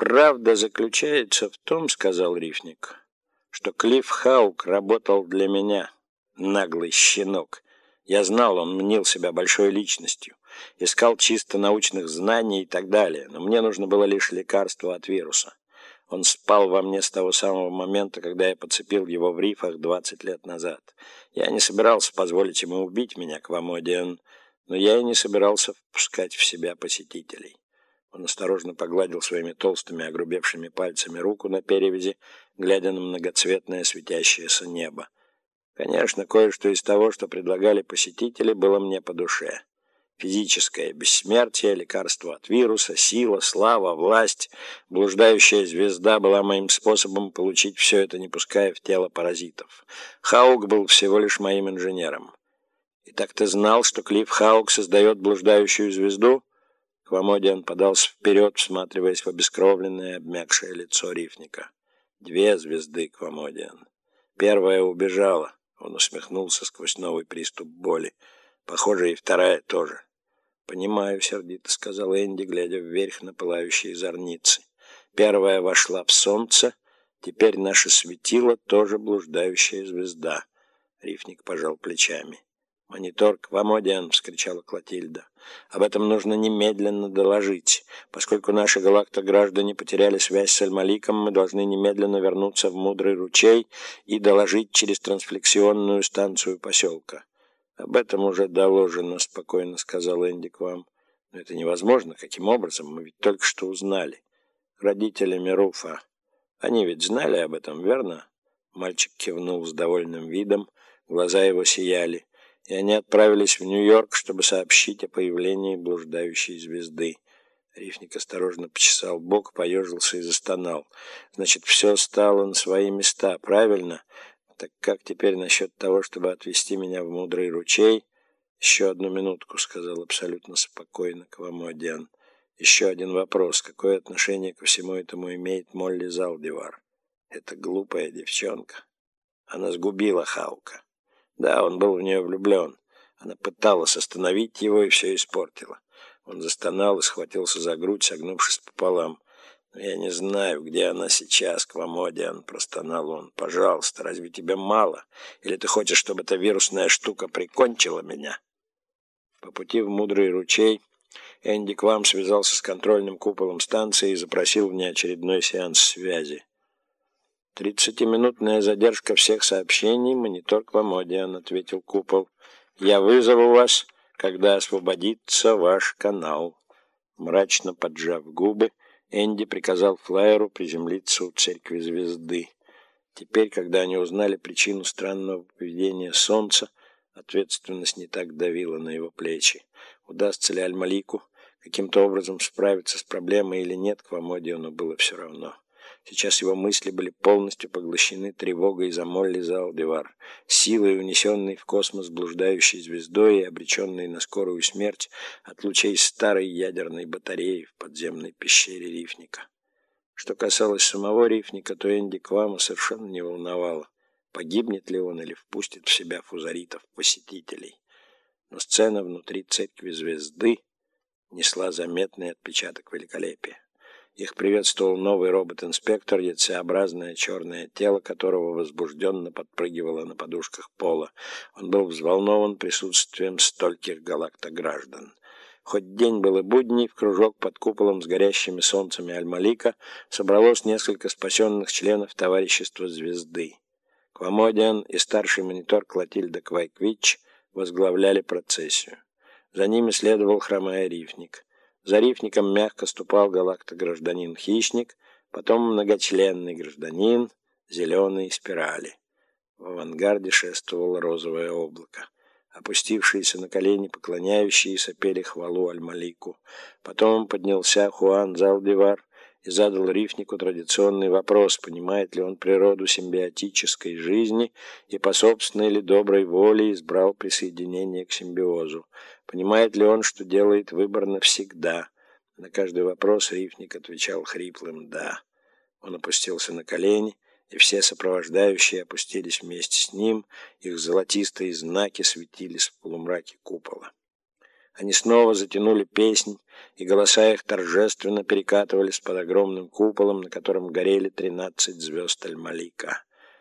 «Правда заключается в том, — сказал Рифник, — что Клифф Хаук работал для меня, наглый щенок. Я знал, он мнил себя большой личностью, искал чисто научных знаний и так далее, но мне нужно было лишь лекарство от вируса. Он спал во мне с того самого момента, когда я подцепил его в рифах 20 лет назад. Я не собирался позволить ему убить меня, Квамодиан, но я и не собирался впускать в себя посетителей. Он осторожно погладил своими толстыми, огрубевшими пальцами руку на перевязи, глядя на многоцветное светящееся небо. Конечно, кое-что из того, что предлагали посетители, было мне по душе. Физическое бессмертие, лекарство от вируса, сила, слава, власть, блуждающая звезда была моим способом получить все это, не пуская в тело паразитов. Хаук был всего лишь моим инженером. И так ты знал, что Клифф Хаук создает блуждающую звезду? Квамодиан подался вперед, всматриваясь в обескровленное, обмякшее лицо рифника. Две звезды, Квамодиан. Первая убежала. Он усмехнулся сквозь новый приступ боли. Похоже, и вторая тоже. «Понимаю», — сердито сказал Энди, глядя вверх на пылающие зорницы. «Первая вошла в солнце, теперь наше светило тоже блуждающая звезда». Рифник пожал плечами. «Монитор Квамодиан!» — вскричала Клотильда. «Об этом нужно немедленно доложить. Поскольку наши галактограждане потеряли связь с Аль-Маликом, мы должны немедленно вернуться в Мудрый ручей и доложить через трансфлексионную станцию поселка». «Об этом уже доложено», — спокойно сказал Энди к вам. «Но это невозможно. Каким образом? Мы ведь только что узнали. Родителями Руфа. Они ведь знали об этом, верно?» Мальчик кивнул с довольным видом. Глаза его сияли. И они отправились в Нью-Йорк, чтобы сообщить о появлении блуждающей звезды. Рифник осторожно почесал бок, поежился и застонал. «Значит, все стало на свои места, правильно?» Так как теперь насчет того, чтобы отвезти меня в мудрый ручей? Еще одну минутку, сказал абсолютно спокойно Квамодиан. Еще один вопрос. Какое отношение ко всему этому имеет Молли Залдивар? Эта глупая девчонка. Она сгубила Хаука. Да, он был в нее влюблен. Она пыталась остановить его и все испортила. Он застонал и схватился за грудь, согнувшись пополам. «Я не знаю, где она сейчас, Квамодиан», — простонал он. «Пожалуйста, разве тебе мало? Или ты хочешь, чтобы эта вирусная штука прикончила меня?» По пути в Мудрый ручей Энди Квам связался с контрольным куполом станции и запросил внеочередной сеанс связи. «Тридцатиминутная задержка всех сообщений, монитор Квамодиан», — ответил купол. «Я вызову вас, когда освободится ваш канал». Мрачно поджав губы, Энди приказал флайеру приземлиться у церкви звезды. Теперь, когда они узнали причину странного поведения Солнца, ответственность не так давила на его плечи. Удастся ли Аль-Малику каким-то образом справиться с проблемой или нет, к Вамодиону было все равно. Сейчас его мысли были полностью поглощены тревогой за Молли Залдивар, силой, унесенной в космос блуждающей звездой и обреченной на скорую смерть от лучей старой ядерной батареи в подземной пещере Рифника. Что касалось самого Рифника, то Энди Квама совершенно не волновало, погибнет ли он или впустит в себя фузаритов посетителей. Но сцена внутри церкви звезды несла заметный отпечаток великолепия. Их приветствовал новый робот-инспектор, яйцеобразное черное тело которого возбужденно подпрыгивало на подушках пола. Он был взволнован присутствием стольких галактограждан. Хоть день был и будний, в кружок под куполом с горящими солнцами Аль-Малика собралось несколько спасенных членов товарищества «Звезды». Квамодиан и старший монитор Клотильда Квайквич возглавляли процессию. За ними следовал хромая рифник. За рифником мягко ступал галактогражданин-хищник, потом многочленный гражданин, зеленые спирали. В авангарде шествовало розовое облако. Опустившиеся на колени поклоняющиеся пели хвалу Аль-Малику. Потом поднялся Хуан Залдивар и задал рифнику традиционный вопрос, понимает ли он природу симбиотической жизни и по собственной ли доброй воле избрал присоединение к симбиозу. Понимает ли он, что делает выбор навсегда? На каждый вопрос рифник отвечал хриплым «да». Он опустился на колени, и все сопровождающие опустились вместе с ним, их золотистые знаки светились в полумраке купола. Они снова затянули песнь, и голоса их торжественно перекатывались под огромным куполом, на котором горели тринадцать звезд Аль-Малика.